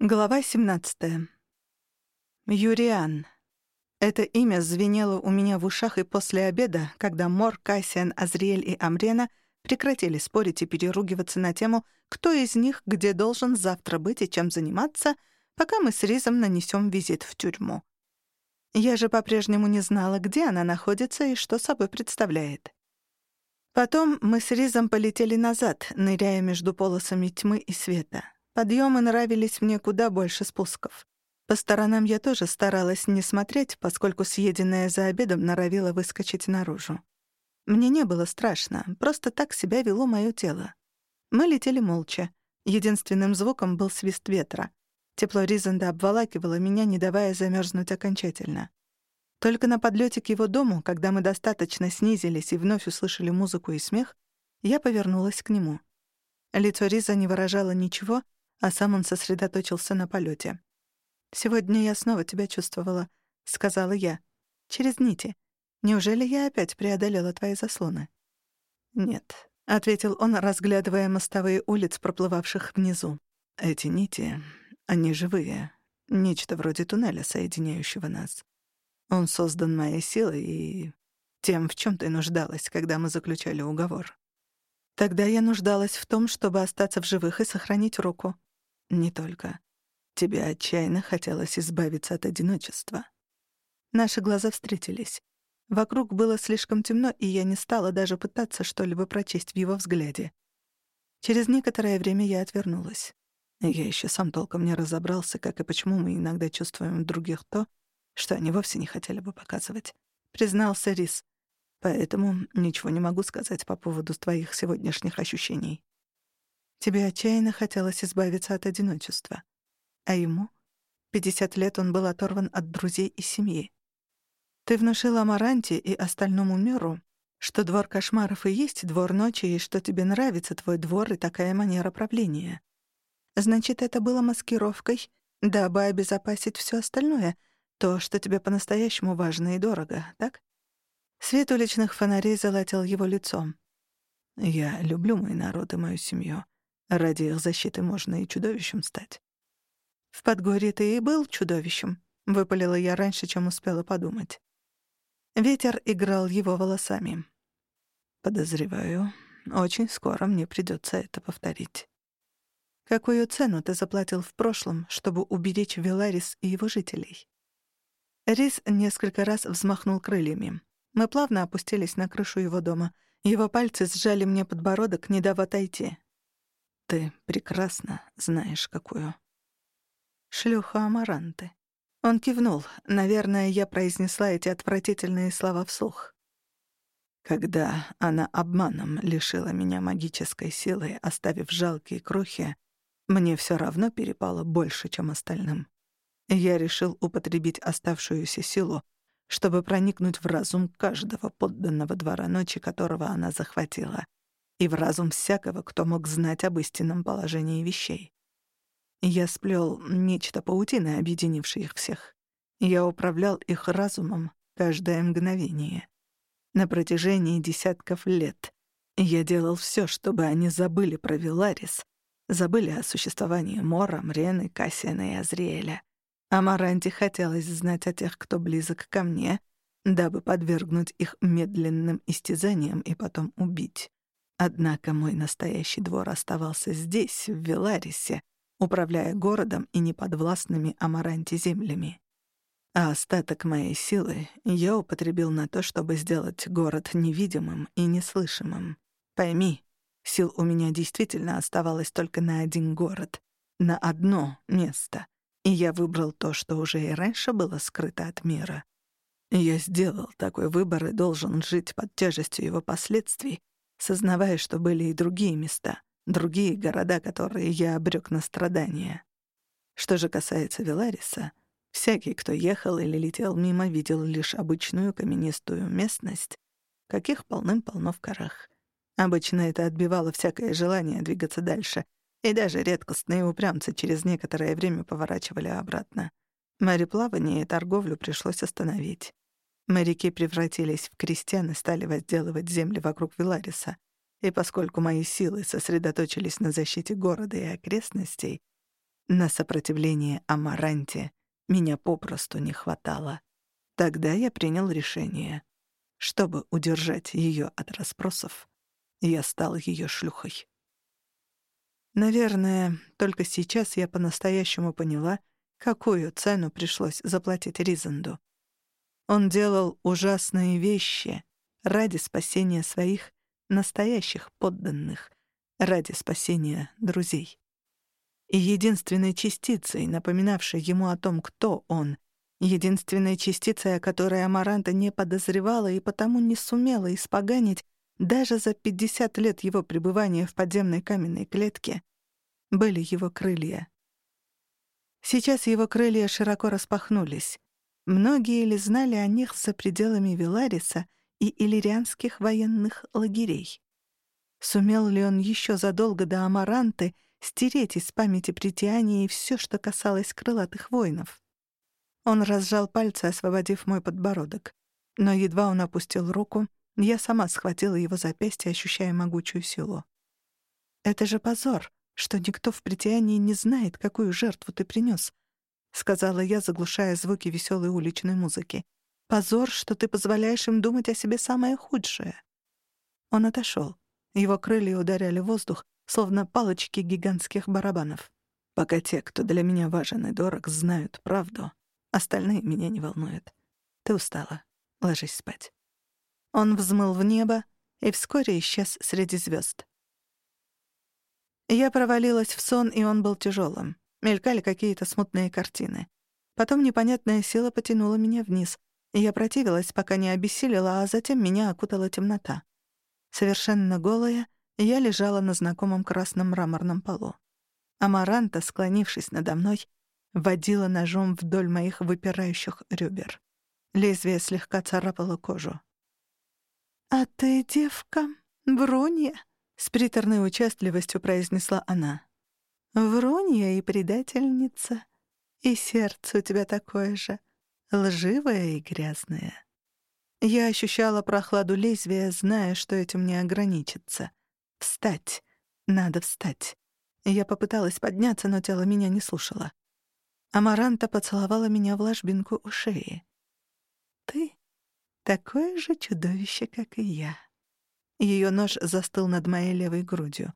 Глава 17. Юриан. Это имя звенело у меня в ушах и после обеда, когда Мор, Кассиан, Азриэль и Амрена прекратили спорить и переругиваться на тему, кто из них где должен завтра быть и чем заниматься, пока мы с Ризом нанесем визит в тюрьму. Я же по-прежнему не знала, где она находится и что собой представляет. Потом мы с Ризом полетели назад, ныряя между полосами тьмы и света. Подъемы нравились мне куда больше спусков. По сторонам я тоже старалась не смотреть, поскольку съеденное за обедом норовило выскочить наружу. Мне не было страшно, просто так себя вело моё тело. Мы летели молча. Единственным звуком был свист ветра. Тепло Ризанда обволакивало меня, не давая замерзнуть окончательно. Только на подлете к его дому, когда мы достаточно снизились и вновь услышали музыку и смех, я повернулась к нему. Лицо Риза не выражало ничего — а сам он сосредоточился на полете. «Сегодня я снова тебя чувствовала», — сказала я. «Через нити. Неужели я опять преодолела твои заслоны?» «Нет», — ответил он, разглядывая мостовые улиц, проплывавших внизу. «Эти нити, они живые. Нечто вроде туннеля, соединяющего нас. Он создан моей силой и тем, в чем ты нуждалась, когда мы заключали уговор. Тогда я нуждалась в том, чтобы остаться в живых и сохранить руку. Не только. Тебе отчаянно хотелось избавиться от одиночества. Наши глаза встретились. Вокруг было слишком темно, и я не стала даже пытаться что-либо прочесть в его взгляде. Через некоторое время я отвернулась. Я еще сам толком не разобрался, как и почему мы иногда чувствуем в других то, что они вовсе не хотели бы показывать. Признался Рис. Поэтому ничего не могу сказать по поводу твоих сегодняшних ощущений. Тебе отчаянно хотелось избавиться от одиночества. А ему? Пятьдесят лет он был оторван от друзей и семьи. Ты внушила Амаранте и остальному миру, что двор кошмаров и есть двор ночи, и что тебе нравится твой двор и такая манера правления. Значит, это было маскировкой, дабы обезопасить все остальное, то, что тебе по-настоящему важно и дорого, так? Свет уличных фонарей золотил его лицом. «Я люблю мой народ и мою семью. Ради их защиты можно и чудовищем стать. «В Подгорье ты и был чудовищем», — выпалила я раньше, чем успела подумать. Ветер играл его волосами. «Подозреваю, очень скоро мне придется это повторить». «Какую цену ты заплатил в прошлом, чтобы уберечь Веларис и его жителей?» Рис несколько раз взмахнул крыльями. Мы плавно опустились на крышу его дома. Его пальцы сжали мне подбородок, не дав отойти. Ты прекрасно знаешь, какую. Шлюха Амаранты. Он кивнул. Наверное, я произнесла эти отвратительные слова вслух. Когда она обманом лишила меня магической силы, оставив жалкие крохи, мне все равно перепало больше, чем остальным. Я решил употребить оставшуюся силу, чтобы проникнуть в разум каждого подданного двора ночи, которого она захватила — и в разум всякого, кто мог знать об истинном положении вещей. Я сплел нечто паутины, объединившее их всех. Я управлял их разумом каждое мгновение. На протяжении десятков лет я делал все, чтобы они забыли про Виларис, забыли о существовании Мора, Мрены, Кассиана и Азриэля. А Маранте хотелось знать о тех, кто близок ко мне, дабы подвергнуть их медленным истязаниям и потом убить. Однако мой настоящий двор оставался здесь, в Веларисе, управляя городом и неподвластными Амаранте землями. А остаток моей силы я употребил на то, чтобы сделать город невидимым и неслышимым. Пойми, сил у меня действительно оставалось только на один город, на одно место, и я выбрал то, что уже и раньше было скрыто от мира. Я сделал такой выбор и должен жить под тяжестью его последствий, сознавая, что были и другие места, другие города, которые я обрёк на страдания. Что же касается Велариса, всякий, кто ехал или летел мимо, видел лишь обычную каменистую местность, каких полным-полно в корах. Обычно это отбивало всякое желание двигаться дальше, и даже редкостные упрямцы через некоторое время поворачивали обратно. Мореплавание и торговлю пришлось остановить. Моряки превратились в крестьян и стали возделывать земли вокруг Вилариса. И поскольку мои силы сосредоточились на защите города и окрестностей, На сопротивление Амаранте меня попросту не хватало. Тогда я принял решение. Чтобы удержать ее от расспросов, я стал ее шлюхой. Наверное, только сейчас я по-настоящему поняла, какую цену пришлось заплатить Ризанду. Он делал ужасные вещи ради спасения своих настоящих подданных, ради спасения друзей. И единственной частицей, напоминавшей ему о том, кто он, единственной частицей, о которой Амаранта не подозревала и потому не сумела испоганить даже за 50 лет его пребывания в подземной каменной клетке, были его крылья. Сейчас его крылья широко распахнулись. Многие ли знали о них за пределами Вилариса и иллирианских военных лагерей? Сумел ли он еще задолго до Амаранты стереть из памяти притянии все, что касалось крылатых воинов? Он разжал пальцы, освободив мой подбородок. Но едва он опустил руку, я сама схватила его запястье, ощущая могучую силу. «Это же позор, что никто в притянии не знает, какую жертву ты принес», — сказала я, заглушая звуки веселой уличной музыки. «Позор, что ты позволяешь им думать о себе самое худшее». Он отошел. Его крылья ударяли воздух, словно палочки гигантских барабанов. Пока те, кто для меня важен и дорог, знают правду, остальные меня не волнуют. Ты устала. Ложись спать. Он взмыл в небо и вскоре исчез среди звезд. Я провалилась в сон, и он был тяжелым. Мелькали какие-то смутные картины. Потом непонятная сила потянула меня вниз, и я противилась, пока не обессилила, а затем меня окутала темнота. Совершенно голая, я лежала на знакомом красном мраморном полу. Амаранта, склонившись надо мной, водила ножом вдоль моих выпирающих ребер. Лезвие слегка царапало кожу. «А ты, девка, Бронья?» — с приторной участливостью произнесла она. Врунья и предательница. И сердце у тебя такое же, лживое и грязное. Я ощущала прохладу лезвия, зная, что этим не ограничится. Встать. Надо встать. Я попыталась подняться, но тело меня не слушало. Амаранта поцеловала меня в ложбинку у шеи. «Ты такое же чудовище, как и я». Ее нож застыл над моей левой грудью.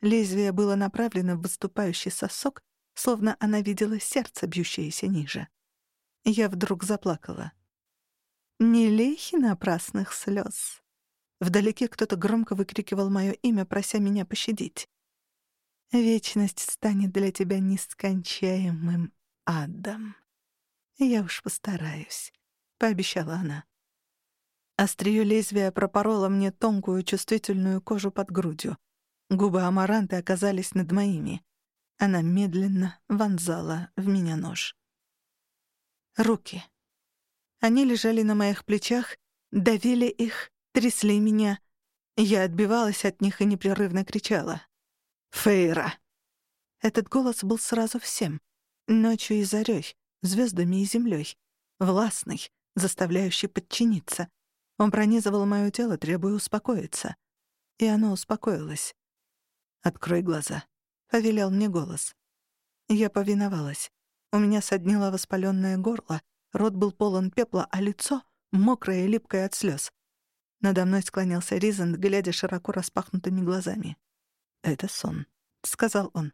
Лезвие было направлено в выступающий сосок, словно она видела сердце, бьющееся ниже. Я вдруг заплакала. «Не лейхи напрасных слез!» Вдалеке кто-то громко выкрикивал мое имя, прося меня пощадить. «Вечность станет для тебя нескончаемым адом. Я уж постараюсь», — пообещала она. Остриё лезвия пропороло мне тонкую чувствительную кожу под грудью. Губы Амаранты оказались над моими. Она медленно вонзала в меня нож. Руки. Они лежали на моих плечах, давили их, трясли меня. Я отбивалась от них и непрерывно кричала. «Фейра!» Этот голос был сразу всем. Ночью и зарёй, звёздами и землёй. Властный, заставляющий подчиниться. Он пронизывал моё тело, требуя успокоиться. И оно успокоилось. «Открой глаза», — повелел мне голос. Я повиновалась. У меня соднило воспаленное горло, рот был полон пепла, а лицо — мокрое и липкое от слез. Надо мной склонился Ризен, глядя широко распахнутыми глазами. «Это сон», — сказал он.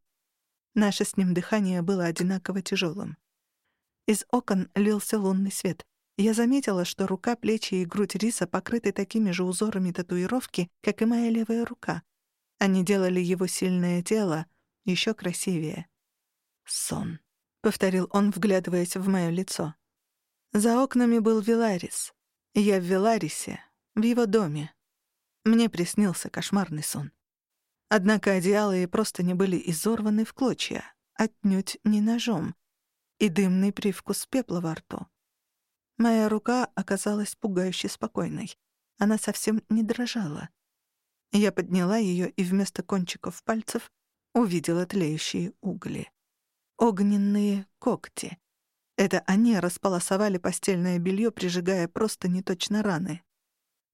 Наше с ним дыхание было одинаково тяжелым. Из окон лился лунный свет. Я заметила, что рука, плечи и грудь Риса покрыты такими же узорами татуировки, как и моя левая рука. Они делали его сильное тело еще красивее. «Сон», — повторил он, вглядываясь в моё лицо. За окнами был Виларис. Я в Виларисе, в его доме. Мне приснился кошмарный сон. Однако одеяло и просто не были изорваны в клочья, отнюдь не ножом, и дымный привкус пепла во рту. Моя рука оказалась пугающе спокойной. Она совсем не дрожала. Я подняла ее и вместо кончиков пальцев увидела тлеющие угли. Огненные когти. Это они располосовали постельное белье, прижигая просто неточно раны.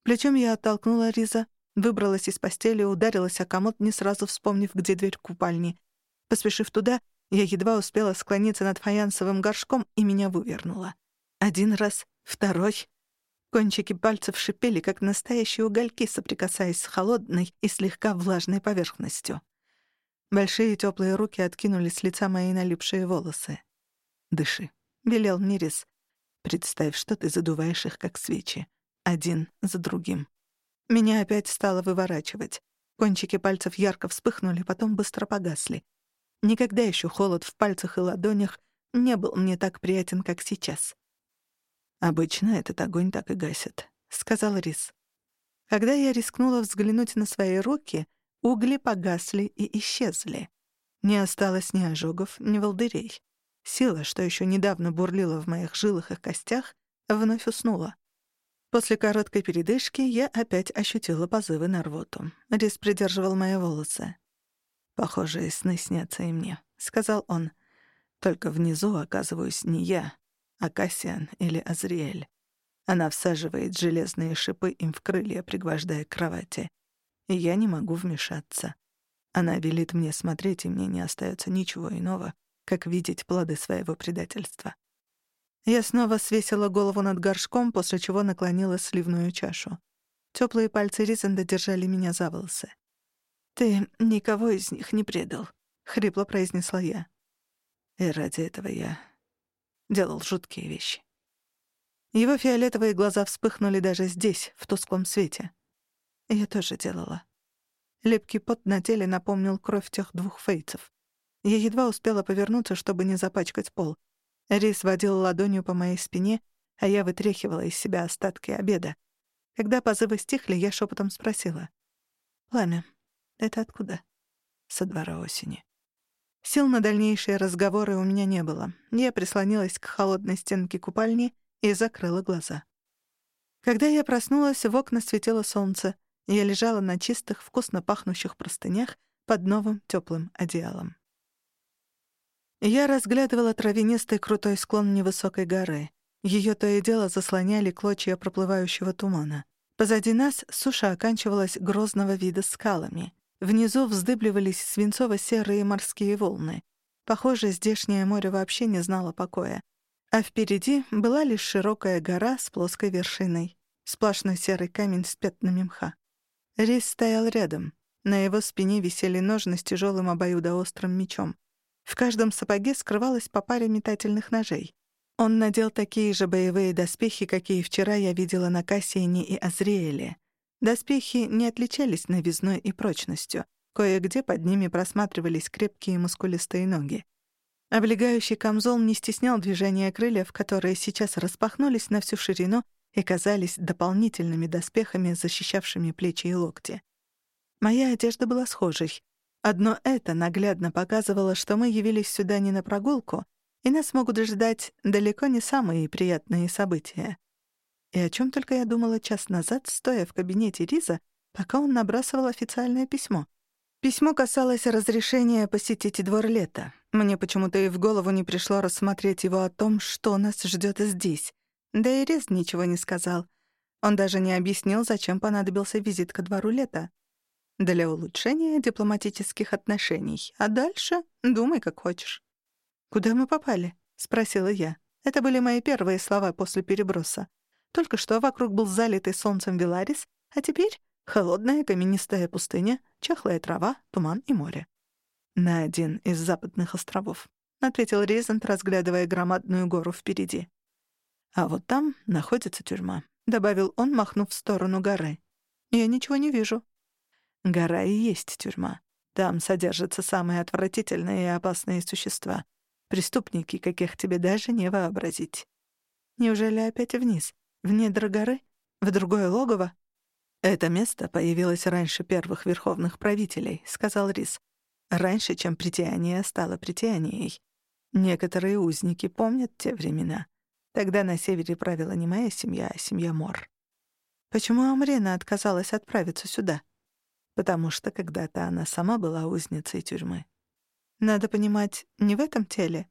Плечом я оттолкнула Риза, выбралась из постели, ударилась о комод, не сразу вспомнив, где дверь купальни. Поспешив туда, Я едва успела склониться над фаянсовым горшком, и меня вывернуло. Один раз, второй. Кончики пальцев шипели, как настоящие угольки, соприкасаясь с холодной и слегка влажной поверхностью. Большие теплые руки откинули с лица мои налипшие волосы. «Дыши», — велел мне Рис. «Представь, что ты задуваешь их, как свечи. Один за другим». Меня опять стало выворачивать. Кончики пальцев ярко вспыхнули, потом быстро погасли. Никогда еще холод в пальцах и ладонях не был мне так приятен, как сейчас. «Обычно этот огонь так и гасит», — сказал Рис. Когда я рискнула взглянуть на свои руки, угли погасли и исчезли. Не осталось ни ожогов, ни волдырей. Сила, что еще недавно бурлила в моих жилах и костях, вновь уснула. После короткой передышки я опять ощутила позывы на рвоту. Рис придерживал мои волосы. «Похожие сны снятся и мне», — сказал он. «Только внизу оказываюсь не я, а Кассиан или Азриэль. Она всаживает железные шипы им в крылья, пригвождая к кровати. И я не могу вмешаться. Она велит мне смотреть, и мне не остается ничего иного, как видеть плоды своего предательства. Я снова свесила голову над горшком, после чего наклонила сливную чашу. Теплые пальцы Ризенда держали меня за волосы. «Ты никого из них не предал», — хрипло произнесла я. «И ради этого я делал жуткие вещи». Его фиолетовые глаза вспыхнули даже здесь, в тусклом свете. Я тоже делала. Лепкий пот на теле напомнил кровь тех двух фейцев. Я едва успела повернуться, чтобы не запачкать пол. Рис водил ладонью по моей спине, а я вытряхивала из себя остатки обеда. Когда позывы стихли, я шепотом спросила. «Пламя, это откуда?» «Со двора осени». Сил на дальнейшие разговоры у меня не было. Я прислонилась к холодной стенке купальни и закрыла глаза. Когда я проснулась, в окна светило солнце. Я лежала на чистых, вкусно пахнущих простынях под новым теплым одеялом. Я разглядывала травянистый крутой склон невысокой горы. Ее то и дело заслоняли клочья проплывающего тумана. Позади нас суша оканчивалась грозного вида скалами. Внизу вздыбливались свинцово-серые морские волны. Похоже, здешнее море вообще не знало покоя. А впереди была лишь широкая гора с плоской вершиной. Сплошной серый камень с пятнами мха. Рис стоял рядом. На его спине висели ножны с тяжелым обоюдоострым мечом. В каждом сапоге скрывалось по паре метательных ножей. Он надел такие же боевые доспехи, какие вчера я видела на Кассиене и Азриэле. Доспехи не отличались новизной и прочностью. Кое-где под ними просматривались крепкие мускулистые ноги. Облегающий камзол не стеснял движения крыльев, которые сейчас распахнулись на всю ширину и казались дополнительными доспехами, защищавшими плечи и локти. Моя одежда была схожей, Одно это наглядно показывало, что мы явились сюда не на прогулку, и нас могут ждать далеко не самые приятные события. И о чем только я думала час назад, стоя в кабинете Риза, пока он набрасывал официальное письмо. Письмо касалось разрешения посетить двор лета. Мне почему-то и в голову не пришло рассмотреть его о том, что нас ждет здесь. Да и Риз ничего не сказал. Он даже не объяснил, зачем понадобился визит ко двору лета для улучшения дипломатических отношений. А дальше думай, как хочешь. «Куда мы попали?» — спросила я. Это были мои первые слова после переброса. Только что вокруг был залитый солнцем Виларис, а теперь холодная каменистая пустыня, чахлая трава, туман и море. «На один из западных островов», — ответил Рейзент, разглядывая громадную гору впереди. «А вот там находится тюрьма», — добавил он, махнув в сторону горы. «Я ничего не вижу», Гора и есть тюрьма. Там содержатся самые отвратительные и опасные существа. Преступники, каких тебе даже не вообразить. Неужели опять вниз? В недра горы? В другое логово? «Это место появилось раньше первых верховных правителей», — сказал Рис. «Раньше, чем притяние стало притянией. Некоторые узники помнят те времена. Тогда на севере правила не моя семья, а семья Мор». «Почему Амрена отказалась отправиться сюда?» потому что когда-то она сама была узницей тюрьмы. Надо понимать, не в этом теле?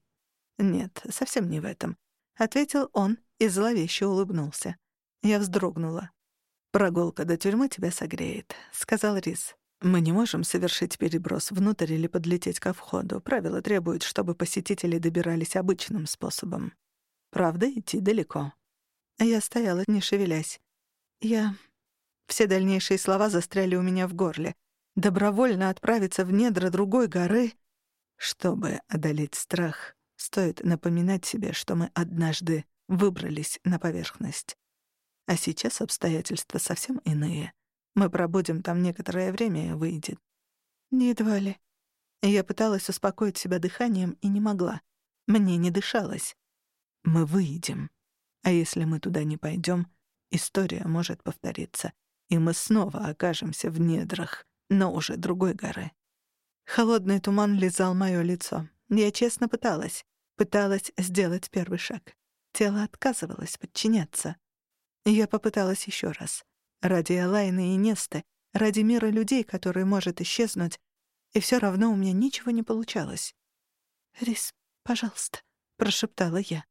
Нет, совсем не в этом, ответил он и зловеще улыбнулся. Я вздрогнула. Прогулка до тюрьмы тебя согреет, сказал Рис. Мы не можем совершить переброс внутрь или подлететь ко входу. Правила требуют, чтобы посетители добирались обычным способом. Правда, идти далеко. Я стояла, не шевелясь. Я... Все дальнейшие слова застряли у меня в горле. Добровольно отправиться в недра другой горы... Чтобы одолеть страх, стоит напоминать себе, что мы однажды выбрались на поверхность. А сейчас обстоятельства совсем иные. Мы пробудем там некоторое время и выйдет. Едва ли. Я пыталась успокоить себя дыханием и не могла. Мне не дышалось. Мы выйдем. А если мы туда не пойдем, история может повториться, и мы снова окажемся в недрах, но уже другой горы. Холодный туман лизал моё лицо. Я честно пыталась. Пыталась сделать первый шаг. Тело отказывалось подчиняться. Я попыталась ещё раз. Ради Элайны и Несты, ради мира людей, который может исчезнуть, и всё равно у меня ничего не получалось. «Рис, пожалуйста», — прошептала я.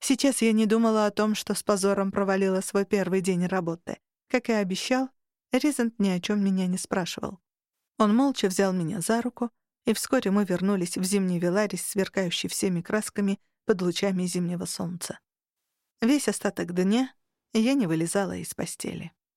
Сейчас я не думала о том, что с позором провалила свой первый день работы. Как и обещал, Ризент ни о чем меня не спрашивал. Он молча взял меня за руку, и вскоре мы вернулись в зимний Веларис, сверкающий всеми красками под лучами зимнего солнца. Весь остаток дня я не вылезала из постели.